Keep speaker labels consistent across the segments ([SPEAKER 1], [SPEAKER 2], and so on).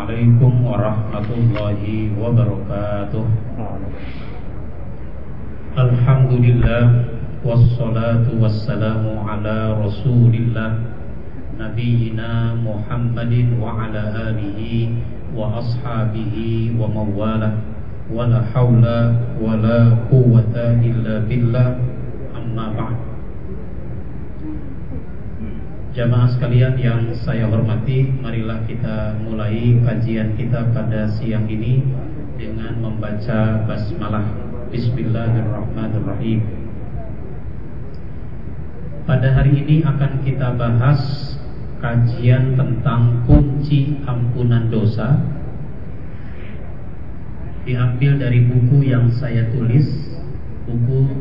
[SPEAKER 1] عليكم ورحمة الله وبركاته. الحمد لله والصلاة والسلام على رسول الله نبينا محمد وعلى آله وأصحابه ومواله ولا حول ولا قوة إلا بالله. أما بعد. Jamaah sekalian yang saya hormati, marilah kita mulai kajian kita pada siang ini dengan membaca basmalah. Bismillahirrahmanirrahim. Pada hari ini akan kita bahas kajian tentang kunci ampunan dosa. Diambil dari buku yang saya tulis, buku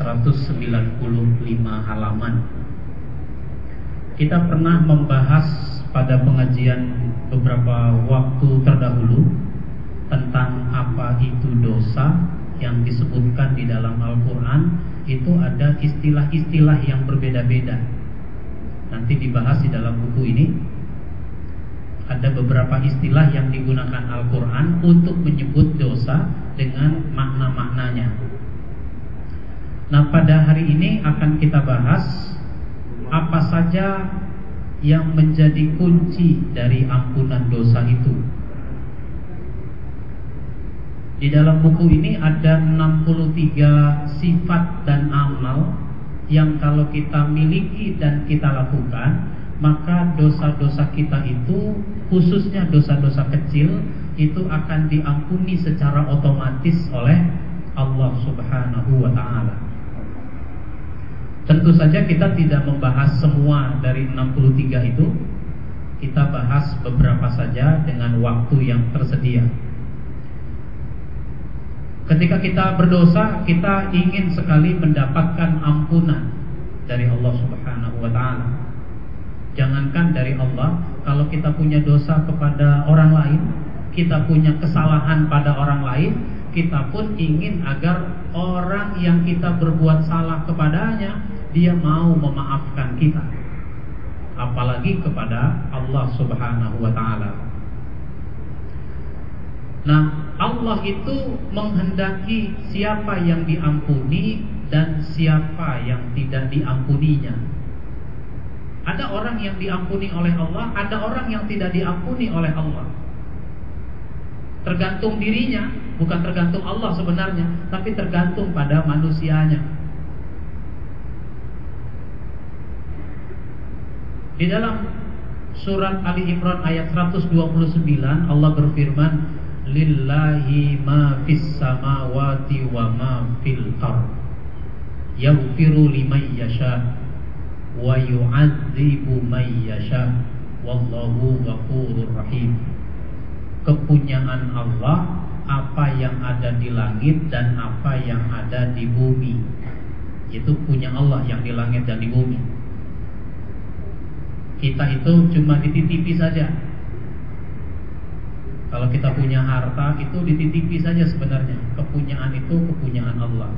[SPEAKER 1] 195 eh, halaman kita pernah membahas pada pengajian beberapa waktu terdahulu tentang apa itu dosa yang disebutkan di dalam Al-Quran itu ada istilah-istilah yang berbeda-beda. Nanti dibahas di dalam buku ini. Ada beberapa istilah yang digunakan Al-Quran untuk menyebut dosa dengan makna-maknanya. Nah pada hari ini akan kita bahas apa saja yang menjadi kunci dari ampunan dosa itu. Di dalam buku ini ada 63 sifat dan amal yang kalau kita miliki dan kita lakukan, maka dosa-dosa kita itu, khususnya dosa-dosa kecil, itu akan diampuni secara otomatis oleh Allah Subhanahu wa taala. Tentu saja kita tidak membahas semua dari 63 itu. Kita bahas beberapa saja dengan waktu yang tersedia. Ketika kita berdosa Kita ingin sekali mendapatkan ampunan Dari Allah subhanahu wa ta'ala. Jangankan dari Allah Kalau kita punya dosa kepada orang lain Kita punya kesalahan pada orang lain Kita pun ingin agar orang yang kita berbuat salah kepadanya dia mau memaafkan kita apalagi kepada Allah Subhanahu wa taala Nah, Allah itu menghendaki siapa yang diampuni dan siapa yang tidak diampuninya. Ada orang yang diampuni oleh Allah, ada orang yang tidak diampuni oleh Allah. Tergantung dirinya, bukan tergantung Allah sebenarnya, tapi tergantung pada manusianya. Di dalam surat Ali Imran ayat 129 Allah berfirman Lillahi ma fis samawati wa ma fil ard Yaghfiru liman yasha wa yu'adzibu man yasha wallahu ghafurur rahim. Kepunyaan Allah apa yang ada di langit dan apa yang ada di bumi itu punya Allah yang di langit dan di bumi kita itu cuma dititipi saja. Kalau kita punya harta itu dititipi saja sebenarnya. Kepunyaan itu kepunyaan Allah.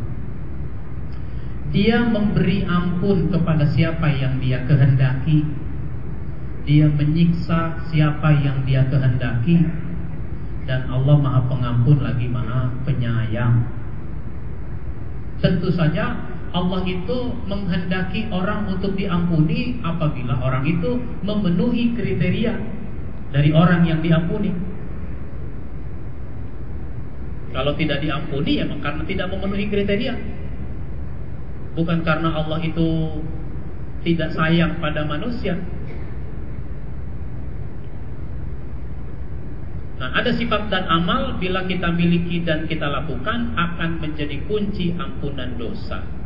[SPEAKER 1] Dia memberi ampun kepada siapa yang dia kehendaki. Dia menyiksa siapa yang dia kehendaki. Dan Allah Maha Pengampun lagi Maha Penyayang. Tentu saja Allah itu menghendaki orang untuk diampuni apabila orang itu memenuhi kriteria dari orang yang diampuni. Kalau tidak diampuni ya karena tidak memenuhi kriteria. Bukan karena Allah itu tidak sayang pada manusia. Nah, ada sifat dan amal bila kita miliki dan kita lakukan akan menjadi kunci ampunan dosa.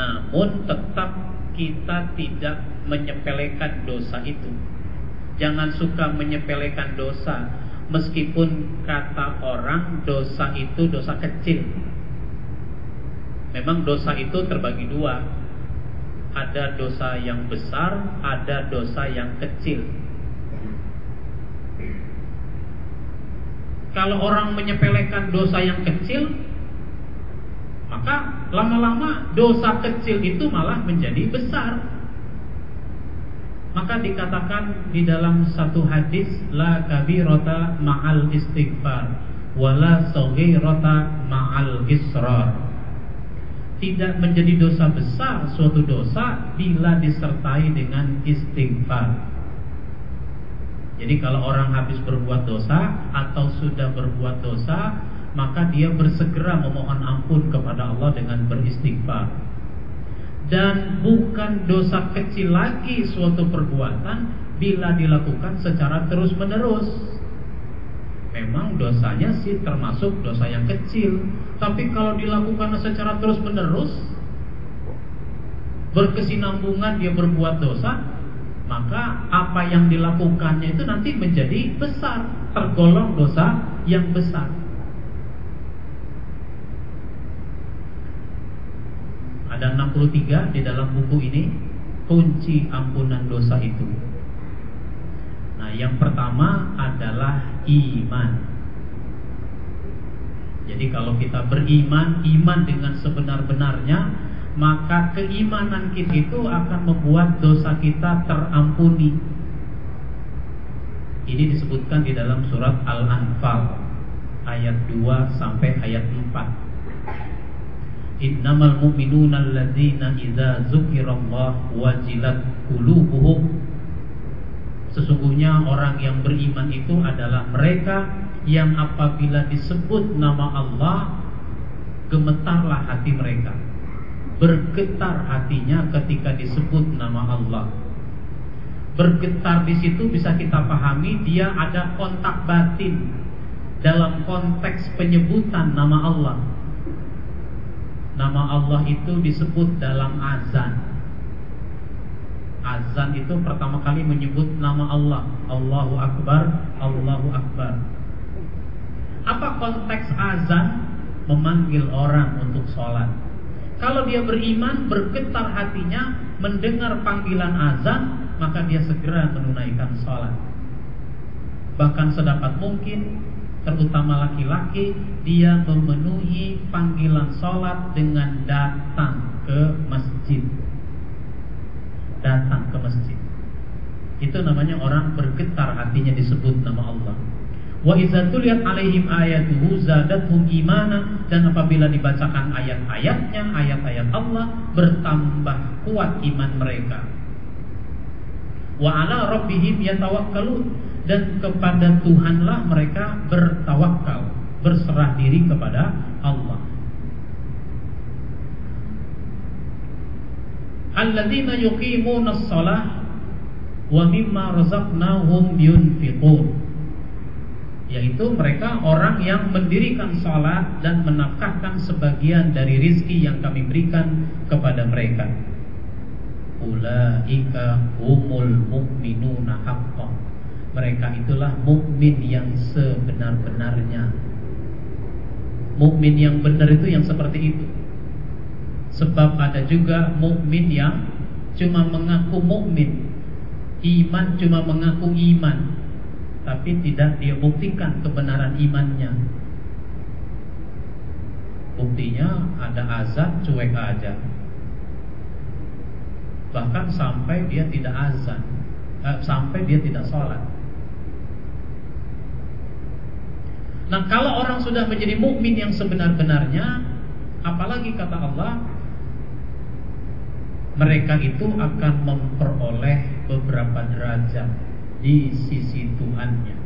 [SPEAKER 1] Namun tetap kita tidak menyepelekan dosa itu. Jangan suka menyepelekan dosa. Meskipun kata orang dosa itu dosa kecil. Memang dosa itu terbagi dua. Ada dosa yang besar, ada dosa yang kecil. Kalau orang menyepelekan dosa yang kecil maka lama-lama dosa kecil itu malah menjadi besar. Maka dikatakan di dalam satu hadis la kabirata ma'al istighfar wala saghirata ma'al israr. Tidak menjadi dosa besar suatu dosa bila disertai dengan istighfar. Jadi kalau orang habis berbuat dosa atau sudah berbuat dosa, maka dia bersegera memohon ampun kepada Allah dengan beristighfar dan bukan dosa kecil lagi suatu perbuatan bila dilakukan secara terus-menerus. Memang dosanya sih termasuk dosa yang kecil, tapi kalau dilakukan secara terus-menerus berkesinambungan dia berbuat dosa, maka apa yang dilakukannya itu nanti menjadi besar, tergolong dosa yang besar. Ada 63 di dalam buku ini kunci ampunan dosa itu. Nah, yang pertama adalah iman. Jadi kalau kita beriman, iman dengan sebenar-benarnya, maka keimanan kita itu akan membuat dosa kita terampuni. Ini disebutkan di dalam surat Al-Anfal ayat 2 sampai ayat 4. Innamal mu'minuna alladzina idza dzukirallah wajilat qulubuhum Sesungguhnya orang yang beriman itu adalah mereka yang apabila disebut nama Allah gemetarlah hati mereka. Bergetar hatinya ketika disebut nama Allah. Bergetar di situ bisa kita pahami dia ada kontak batin dalam konteks penyebutan nama Allah Nama Allah itu disebut dalam azan. Azan itu pertama kali menyebut nama Allah. Allahu Akbar Allahu Akbar. Apa konteks azan? Memanggil orang untuk sholat. Kalau dia beriman, bergetar hatinya Mendengar panggilan azan Maka dia segera menunaikan sholat. Bahkan sedapat mungkin terutama laki-laki dia memenuhi panggilan sholat dengan datang ke masjid. Datang ke masjid. Itu namanya orang bergetar hatinya disebut nama Allah. Wa alaihim ayatuhu imana dan apabila dibacakan ayat-ayatnya ayat-ayat Allah bertambah kuat iman mereka. Wa ala rabbihim yatawakkalun dan kepada Tuhanlah mereka bertawakal, berserah diri kepada Allah. Alladzina yuqimuna shalah wa mimma razaqnahum yunfiqun yaitu mereka orang yang mendirikan salat dan menafkahkan sebagian dari rizki yang kami berikan kepada mereka. Ulaika humul mu'minuna haqqan mereka itulah mukmin yang sebenar-benarnya. Mukmin yang benar itu yang seperti itu. Sebab ada juga mukmin yang cuma mengaku mukmin, iman cuma mengaku iman, tapi tidak dia buktikan kebenaran imannya. Buktinya ada azan cuek aja. Bahkan sampai dia tidak azan, eh, sampai dia tidak sholat. Nah, kalau orang sudah menjadi mukmin yang sebenar-benarnya, apalagi kata Allah, mereka itu akan memperoleh beberapa derajat di sisi Tuhannya.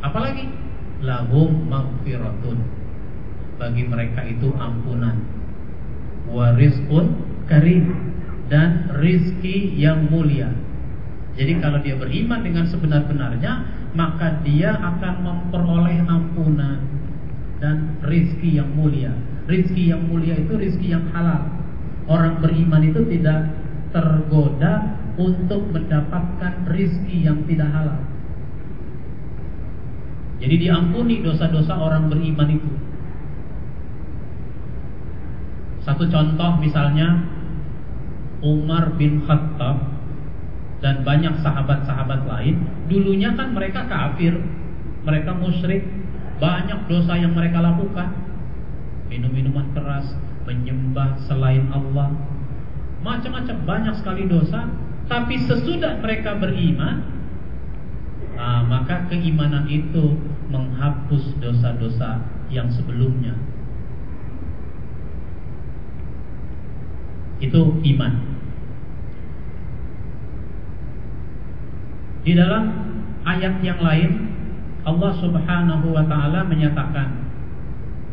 [SPEAKER 1] Apalagi lahum maghfiratun. Bagi mereka itu ampunan. Warizqun karim dan rizki yang mulia jadi kalau dia beriman dengan sebenar-benarnya, maka dia akan memperoleh ampunan dan rizki yang mulia. Rizki yang mulia itu rizki yang halal. Orang beriman itu tidak tergoda untuk mendapatkan rizki yang tidak halal. Jadi diampuni dosa-dosa orang beriman itu. Satu contoh misalnya Umar bin Khattab dan banyak sahabat-sahabat lain dulunya kan mereka kafir mereka musyrik banyak dosa yang mereka lakukan minum minuman keras menyembah selain Allah, macam-macam banyak sekali dosa. Tapi sesudah mereka beriman, nah, maka keimanan itu menghapus dosa-dosa yang sebelumnya. Itu iman. Di dalam ayat yang lain Allah Subhanahu wa taala menyatakan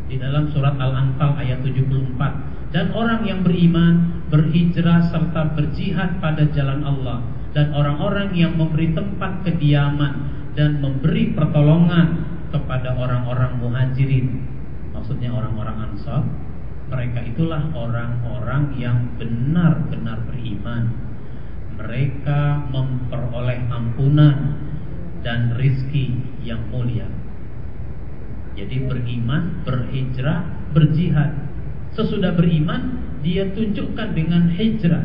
[SPEAKER 1] di dalam surat Al-Anfal ayat 74 dan orang yang beriman berhijrah serta berjihad pada jalan Allah. Dan orang-orang yang memberi tempat kediaman dan memberi pertolongan kepada orang-orang muhajirin. Maksudnya orang-orang ansar mereka itulah orang-orang yang benar-benar beriman mereka memperoleh ampunan dan rizki yang mulia jadi beriman, berhijrah, berjihad. Sesudah beriman, dia tunjukkan dengan hijrah.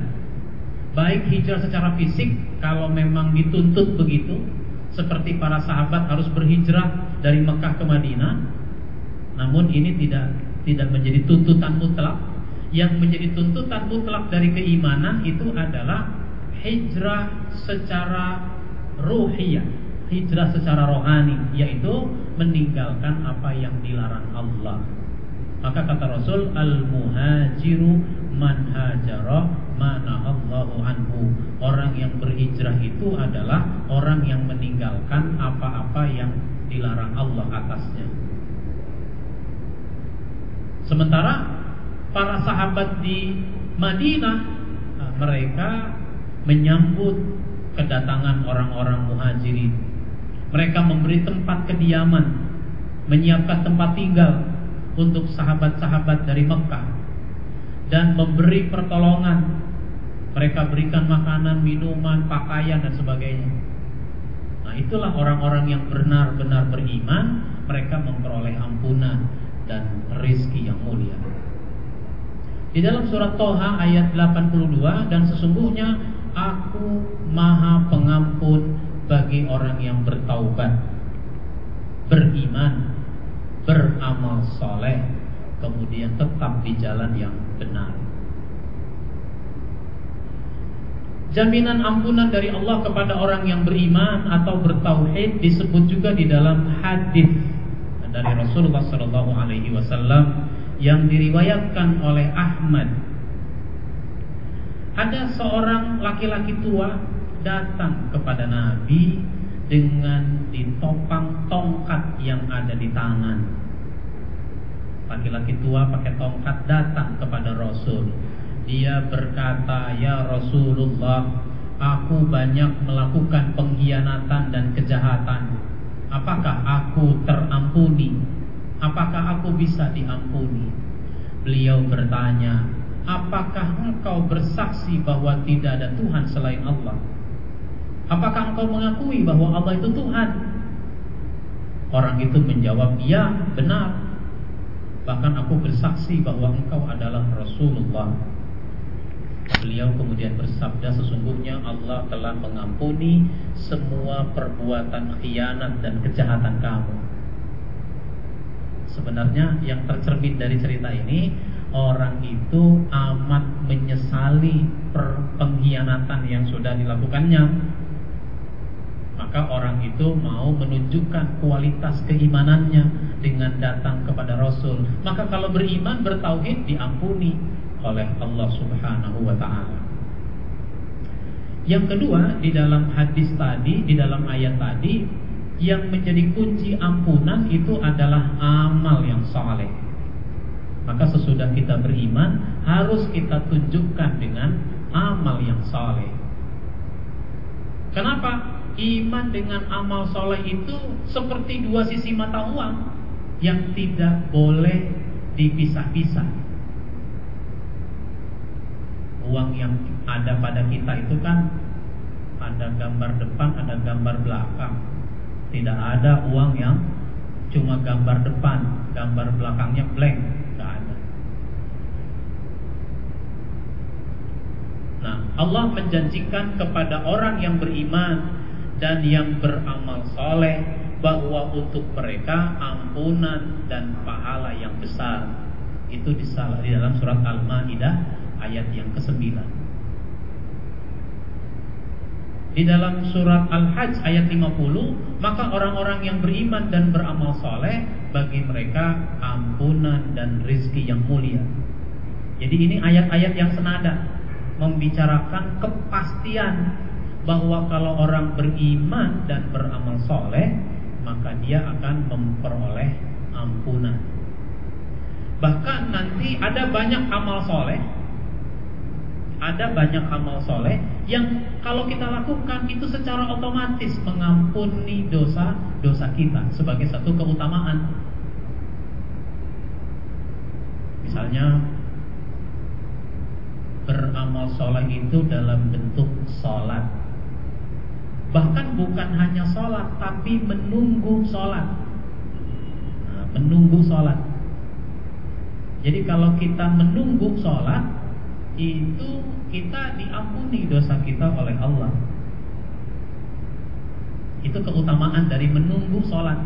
[SPEAKER 1] Baik hijrah secara fisik, kalau memang dituntut begitu, seperti para sahabat harus berhijrah dari Mekah ke Madinah. Namun ini tidak tidak menjadi tuntutan mutlak. Yang menjadi tuntutan mutlak dari keimanan itu adalah hijrah secara ruhiyah, hijrah secara rohani, yaitu meninggalkan apa yang dilarang Allah. Maka kata Rasul al-muhajiru man hajara manahallahu anhu. Orang yang berhijrah itu adalah orang yang meninggalkan apa-apa yang dilarang Allah atasnya. Sementara para sahabat di Madinah nah, mereka menyambut kedatangan orang-orang muhajirin mereka memberi tempat kediaman, menyiapkan tempat tinggal untuk sahabat-sahabat dari Mekah dan memberi pertolongan. Mereka berikan makanan, minuman, pakaian dan sebagainya. Nah, itulah orang-orang yang benar-benar beriman, mereka memperoleh ampunan dan rizki yang mulia. Di dalam surat Toha ayat 82 dan sesungguhnya aku maha pengampun bagi orang yang bertaubat, beriman, beramal soleh, kemudian tetap di jalan yang benar. Jaminan ampunan dari Allah kepada orang yang beriman atau bertauhid disebut juga di dalam hadis dari Rasulullah Wasallam yang diriwayatkan oleh Ahmad. Ada seorang laki-laki tua datang kepada Nabi dengan ditopang tongkat yang ada di tangan. Laki-laki tua pakai tongkat datang kepada Rasul. Dia berkata, "Ya Rasulullah, aku banyak melakukan pengkhianatan dan kejahatan. Apakah aku terampuni? Apakah aku bisa diampuni?" Beliau bertanya, "Apakah engkau bersaksi bahwa tidak ada Tuhan selain Allah?" Apakah engkau mengakui bahwa Allah itu Tuhan? Orang itu menjawab, "Ya, benar." Bahkan aku bersaksi bahwa engkau adalah Rasulullah. Beliau kemudian bersabda, "Sesungguhnya Allah telah mengampuni semua perbuatan khianat dan kejahatan kamu." Sebenarnya yang tercermin dari cerita ini Orang itu amat menyesali pengkhianatan yang sudah dilakukannya maka orang itu mau menunjukkan kualitas keimanannya dengan datang kepada Rasul. Maka kalau beriman bertauhid diampuni oleh Allah Subhanahu wa taala. Yang kedua, di dalam hadis tadi, di dalam ayat tadi, yang menjadi kunci ampunan itu adalah amal yang saleh. Maka sesudah kita beriman, harus kita tunjukkan dengan amal yang saleh. Kenapa? iman dengan amal soleh itu seperti dua sisi mata uang yang tidak boleh dipisah-pisah. Uang yang ada pada kita itu kan ada gambar depan, ada gambar belakang. Tidak ada uang yang cuma gambar depan, gambar belakangnya blank, tidak ada. Nah, Allah menjanjikan kepada orang yang beriman dan yang beramal soleh bahwa untuk mereka ampunan dan pahala yang besar. Itu di dalam surat Al-Maidah ayat yang ke-9. Di dalam surat Al-Hajj ayat 50, maka orang-orang yang beriman dan beramal soleh bagi mereka ampunan dan rizki yang mulia. Jadi ini ayat-ayat yang senada membicarakan kepastian bahwa kalau orang beriman dan beramal soleh maka dia akan memperoleh ampunan. Bahkan nanti ada banyak amal soleh ada banyak amal soleh yang kalau kita lakukan itu secara otomatis mengampuni dosa-dosa kita sebagai satu keutamaan. Misalnya soleh itu dalam bentuk sholat. Bahkan bukan hanya sholat, tapi menunggu sholat. Nah, menunggu sholat. Jadi kalau kita menunggu sholat, itu kita diampuni dosa kita oleh Allah. Itu keutamaan dari menunggu sholat.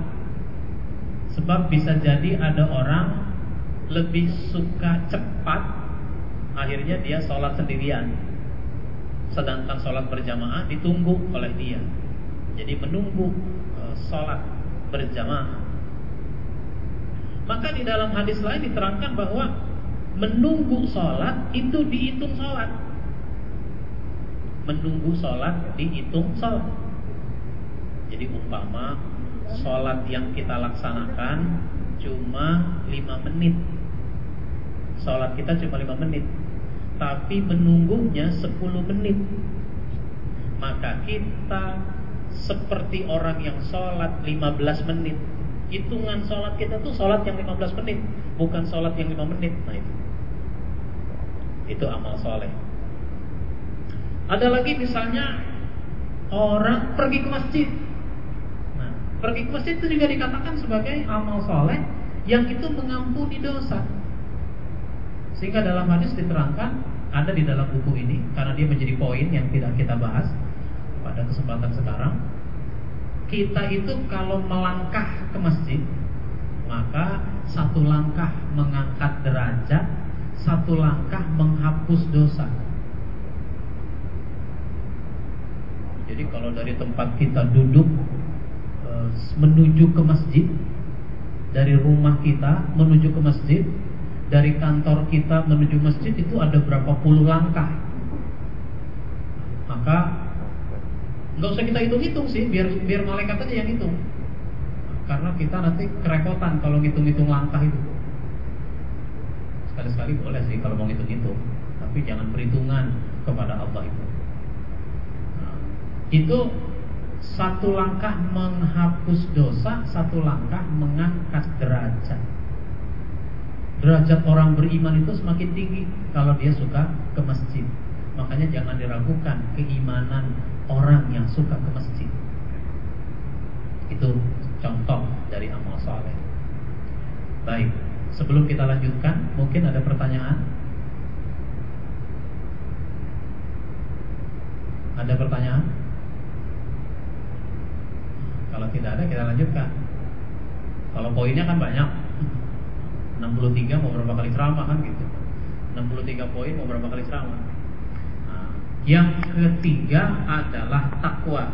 [SPEAKER 1] Sebab bisa jadi ada orang lebih suka cepat, akhirnya dia sholat sendirian. Sedangkan sholat berjamaah ditunggu oleh dia. Jadi menunggu uh, sholat berjamaah. Maka di dalam hadis lain diterangkan bahwa menunggu sholat itu dihitung sholat menunggu sholat dihitung sholat jadi umpama sholat yang kita laksanakan cuma 5 menit sholat kita cuma 5 menit tapi menunggunya 10 menit maka kita seperti orang yang sholat 15 menit hitungan sholat kita tuh sholat yang 15 menit bukan sholat yang 5 menit nah itu itu amal soleh. Ada lagi misalnya orang pergi ke masjid. Nah, pergi ke masjid itu juga dikatakan sebagai amal soleh yang itu mengampuni dosa. Sehingga dalam hadis diterangkan ada di dalam buku ini karena dia menjadi poin yang tidak kita bahas pada kesempatan sekarang. Kita itu kalau melangkah ke masjid maka satu langkah mengangkat derajat satu langkah menghapus dosa. Jadi kalau dari tempat kita duduk e, menuju ke masjid, dari rumah kita menuju ke masjid, dari kantor kita menuju masjid itu ada berapa puluh langkah. Maka nggak usah kita hitung-hitung sih, biar biar malaikat aja yang hitung. Karena kita nanti kerepotan kalau ngitung-hitung langkah itu. Sekali-sekali boleh sih kalau mau hitung-hitung, tapi jangan perhitungan kepada Allah itu. Nah, itu satu langkah menghapus dosa, satu langkah mengangkat derajat. Derajat orang beriman itu semakin tinggi kalau dia suka ke masjid. Makanya jangan diragukan keimanan orang yang suka ke masjid. Itu contoh dari amal soleh. Baik. Sebelum kita lanjutkan, mungkin ada pertanyaan? Ada pertanyaan? Kalau tidak ada, kita lanjutkan. Kalau poinnya kan banyak. 63 mau berapa kali ceramah kan gitu. 63 poin mau berapa kali ceramah. Nah, yang ketiga adalah takwa.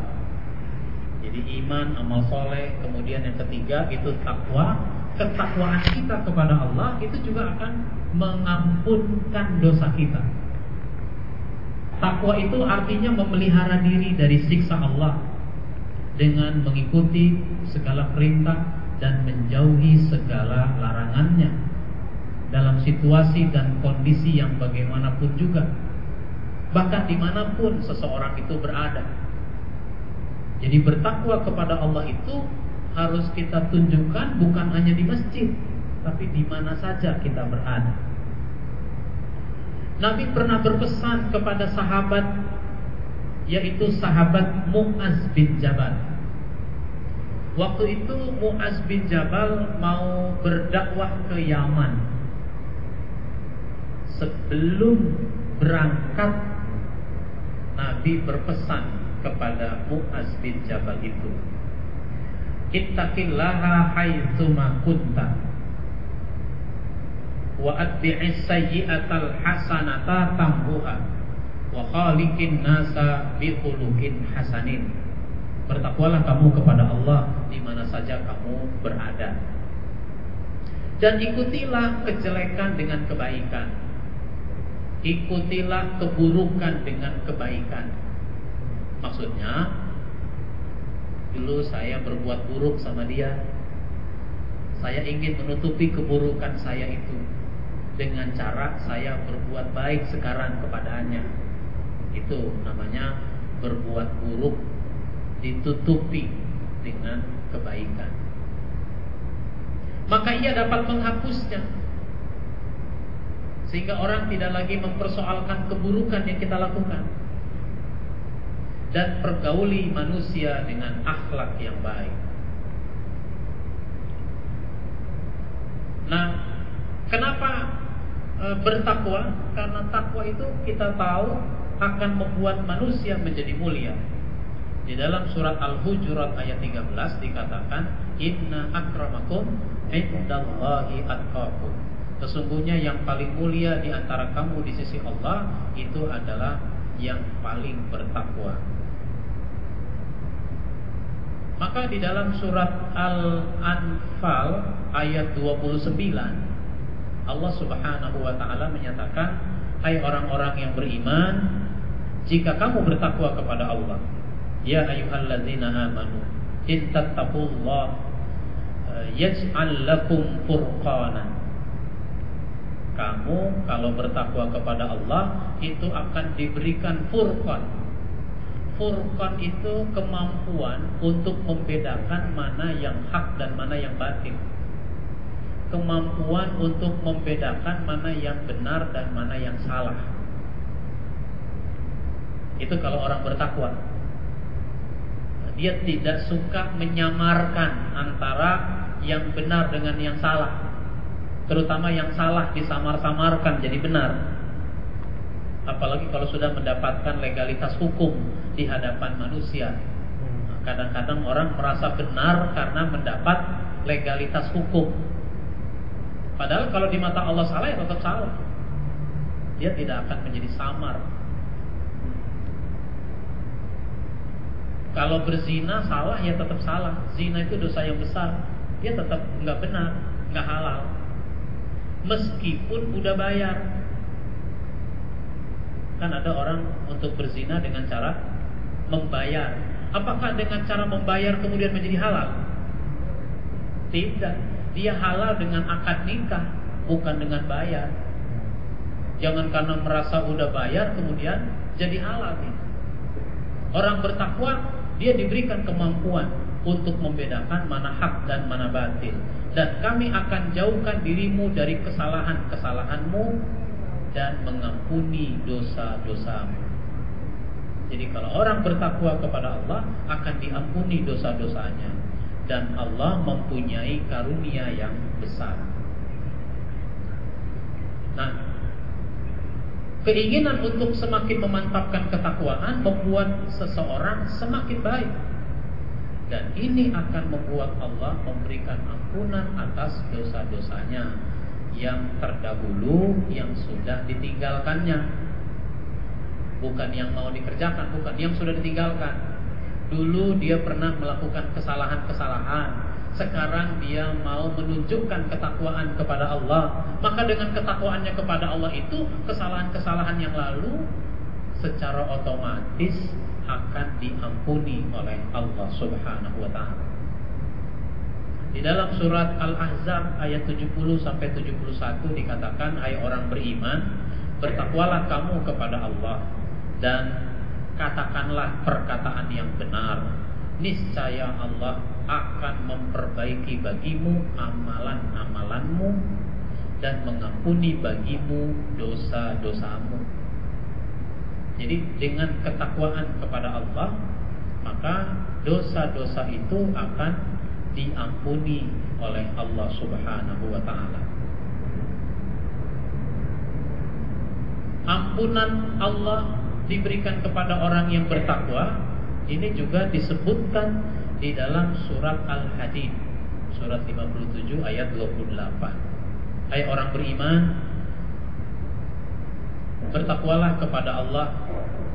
[SPEAKER 1] Jadi iman, amal soleh, kemudian yang ketiga itu takwa ketakwaan kita kepada Allah itu juga akan mengampunkan dosa kita. Takwa itu artinya memelihara diri dari siksa Allah dengan mengikuti segala perintah dan menjauhi segala larangannya dalam situasi dan kondisi yang bagaimanapun juga. Bahkan di mana pun seseorang itu berada. Jadi bertakwa kepada Allah itu harus kita tunjukkan bukan hanya di masjid, tapi di mana saja kita berada. Nabi pernah berpesan kepada sahabat yaitu sahabat Muaz bin Jabal. Waktu itu Muaz bin Jabal mau berdakwah ke Yaman. Sebelum berangkat Nabi berpesan kepada Muaz bin Jabal itu Ittaqillaha haitsuma kunta wa atbi'is sayyi'atal hasanata tambuha wa khaliqin nasa bi hasanin bertakwalah kamu kepada Allah di mana saja kamu berada. Dan ikutilah kejelekan dengan kebaikan. Ikutilah keburukan dengan kebaikan. Maksudnya dulu saya berbuat buruk sama dia. Saya ingin menutupi keburukan saya itu dengan cara saya berbuat baik sekarang kepadanya. Itu namanya berbuat buruk ditutupi dengan kebaikan. Maka ia dapat menghapusnya. Sehingga orang tidak lagi mempersoalkan keburukan yang kita lakukan. Dan pergauli manusia dengan akhlak yang baik. Nah, kenapa e, bertakwa karena takwa itu kita tahu akan membuat manusia menjadi mulia. Di dalam surat Al-Hujurat ayat 13 dikatakan inna akramakum indallahi atqakum. Sesungguhnya yang paling mulia di antara kamu di sisi Allah itu adalah yang paling bertakwa. Maka di dalam surat Al-Anfal ayat 29 Allah Subhanahu wa taala menyatakan, "Hai orang-orang yang beriman, jika kamu bertakwa kepada Allah, ya ayyuhalladzina amanu, in tattaqullah eh, yaj'al lakum furqana." Kamu kalau bertakwa kepada Allah itu akan diberikan furqan. Furqan itu kemampuan untuk membedakan mana yang hak dan mana yang batil kemampuan untuk membedakan mana yang benar dan mana yang salah. Itu kalau orang bertakwa. Dia tidak suka menyamarkan antara yang benar dengan yang salah. Terutama yang salah disamar-samarkan jadi benar. Apalagi kalau sudah mendapatkan legalitas hukum di hadapan manusia. Kadang-kadang orang merasa benar karena mendapat legalitas hukum Padahal kalau di mata Allah salah ya tetap salah. Dia tidak akan menjadi samar. Kalau berzina salah ya tetap salah. Zina itu dosa yang besar. Dia tetap nggak benar, nggak halal. Meskipun udah bayar. Kan ada orang untuk berzina dengan cara membayar. Apakah dengan cara membayar kemudian menjadi halal? Tidak dia halal dengan akad nikah, bukan dengan bayar. Jangan karena merasa udah bayar kemudian jadi halal. Orang bertakwa dia diberikan kemampuan untuk membedakan mana hak dan mana batil. Dan kami akan jauhkan dirimu dari kesalahan-kesalahanmu dan mengampuni dosa-dosamu. Jadi kalau orang bertakwa kepada Allah akan diampuni dosa-dosanya dan Allah mempunyai karunia yang besar. Nah, keinginan untuk semakin memantapkan ketakwaan membuat seseorang semakin baik. Dan ini akan membuat Allah memberikan ampunan atas dosa-dosanya yang terdahulu yang sudah ditinggalkannya. Bukan yang mau dikerjakan, bukan yang sudah ditinggalkan. Dulu dia pernah melakukan kesalahan-kesalahan Sekarang dia mau menunjukkan ketakwaan kepada Allah. Maka dengan ketakwaannya kepada Allah itu Kesalahan-kesalahan yang lalu Secara otomatis akan diampuni oleh Allah subhanahu wa ta'ala. Di dalam surat Al-Ahzab ayat 70 sampai 71 dikatakan hai orang beriman bertakwalah kamu kepada Allah dan katakanlah perkataan yang benar. Niscaya Allah akan memperbaiki bagimu amalan-amalanmu dan mengampuni bagimu dosa-dosamu. Jadi dengan ketakwaan kepada Allah maka dosa-dosa itu akan diampuni oleh Allah Subhanahu wa taala. Ampunan Allah diberikan kepada orang yang bertakwa ini juga disebutkan di dalam surat Al-Hadid surat 57 ayat 28 Hai orang beriman, bertakwalah kepada Allah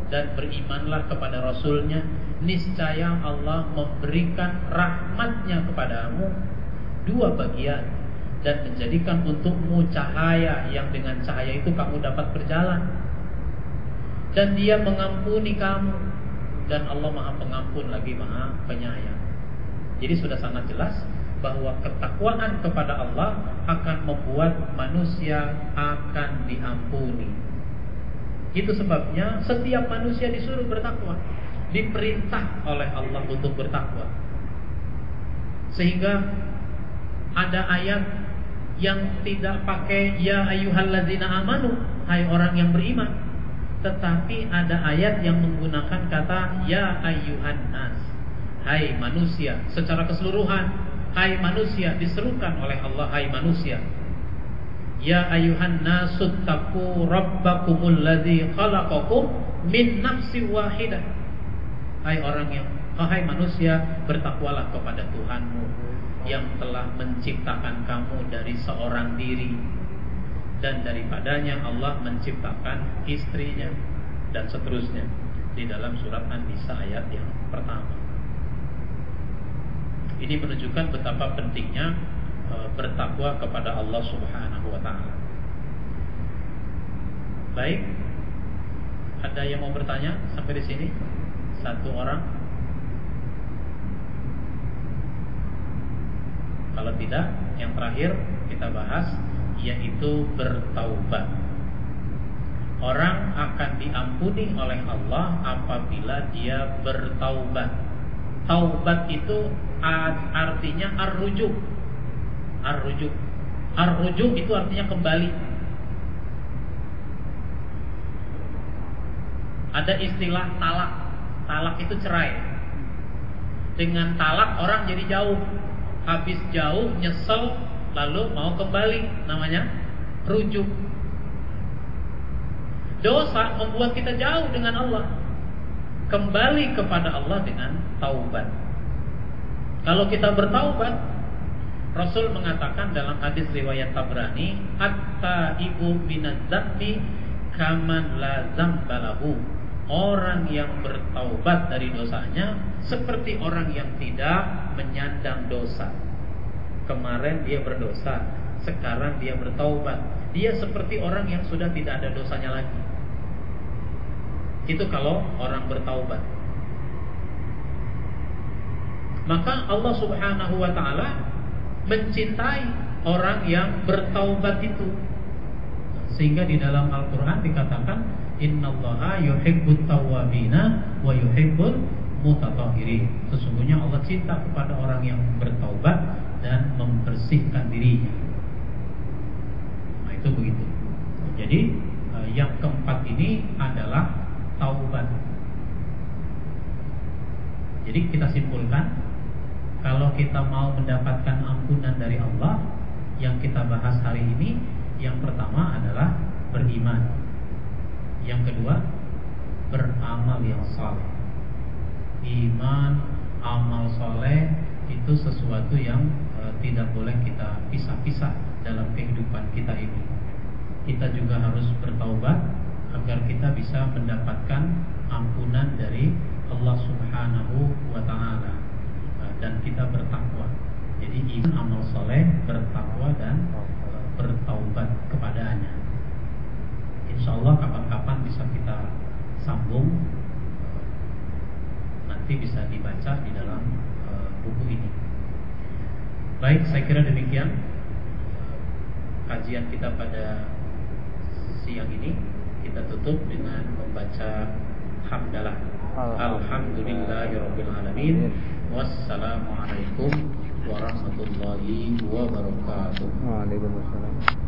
[SPEAKER 1] dan berimanlah kepada Rasulnya. Niscaya Allah memberikan rahmatnya kepadamu dua bagian dan menjadikan untukmu cahaya yang dengan cahaya itu kamu dapat berjalan. Dan dia mengampuni kamu dan Allah maha pengampun lagi maha penyayang. Jadi sudah sangat jelas bahwa ketakwaan kepada Allah akan membuat manusia akan diampuni. Itu sebabnya setiap manusia disuruh bertakwa diperintah oleh Allah untuk bertakwa. Sehingga ada ayat yang tidak pakai ya ayyuhalladzina amanu hai orang yang beriman tetapi ada ayat yang menggunakan kata ya ayyuhan nas. Hai manusia secara keseluruhan, hai manusia diserukan oleh Allah hai manusia. Ya ayyuhan nasuttaqu rabbakumul ladzi khalaqakum min nafsin wahidah. Hai orang yang hai manusia bertakwalah kepada Tuhanmu yang telah menciptakan kamu dari seorang diri dan daripadanya Allah menciptakan istrinya dan seterusnya di dalam surat An-Nisa ayat yang pertama. Ini menunjukkan betapa pentingnya e, bertakwa kepada Allah Subhanahu wa taala. Baik. Ada yang mau bertanya sampai di sini? Satu orang. Kalau tidak, yang terakhir kita bahas yaitu bertaubat. Orang akan diampuni oleh Allah apabila dia bertaubat. Taubat itu artinya arrujuk. Arrujuk. Arrujuk itu artinya kembali. Ada istilah talak. Talak itu cerai. Dengan talak orang jadi jauh. Habis jauh nyesel lalu mau kembali namanya rujuk. Dosa membuat kita jauh dengan Allah. Kembali kepada Allah dengan taubat. Kalau kita bertaubat Rasul mengatakan dalam hadis riwayat Tabrani hatta ibu minadzambi kaman la zambalahu orang yang bertaubat dari dosanya seperti orang yang tidak menyandang dosa Kemarin dia berdosa, sekarang dia bertaubat. Dia seperti orang yang sudah tidak ada dosanya lagi. Itu kalau orang bertaubat. Maka Allah Subhanahu wa taala mencintai orang yang bertaubat itu. Sehingga di dalam Al-Qur'an dikatakan innallaha yuhibbut tawwabina wa yuhibbul mutatahhirin. Sesungguhnya Allah cinta kepada orang yang bertaubat dan membersihkan dirinya. Nah, itu begitu. Jadi eh, yang keempat ini adalah taubat. Jadi kita simpulkan kalau kita mau mendapatkan ampunan dari Allah yang kita bahas hari ini yang pertama adalah beriman. Yang kedua beramal yang saleh. Iman, amal soleh itu sesuatu yang tidak boleh kita pisah-pisah dalam kehidupan kita ini. Kita juga harus bertaubat agar kita bisa mendapatkan ampunan dari Allah Subhanahu wa taala dan kita bertakwa. Jadi iman amal soleh, bertakwa dan bertaubat kepadanya. Insya Allah kapan-kapan bisa kita sambung nanti bisa dibaca di dalam buku ini. Baik, saya kira demikian kajian kita pada siang ini. Kita tutup dengan membaca hamdalah. Alhamdulillahirabbil alamin. Wassalamualaikum warahmatullahi wabarakatuh.
[SPEAKER 2] Waalaikumsalam.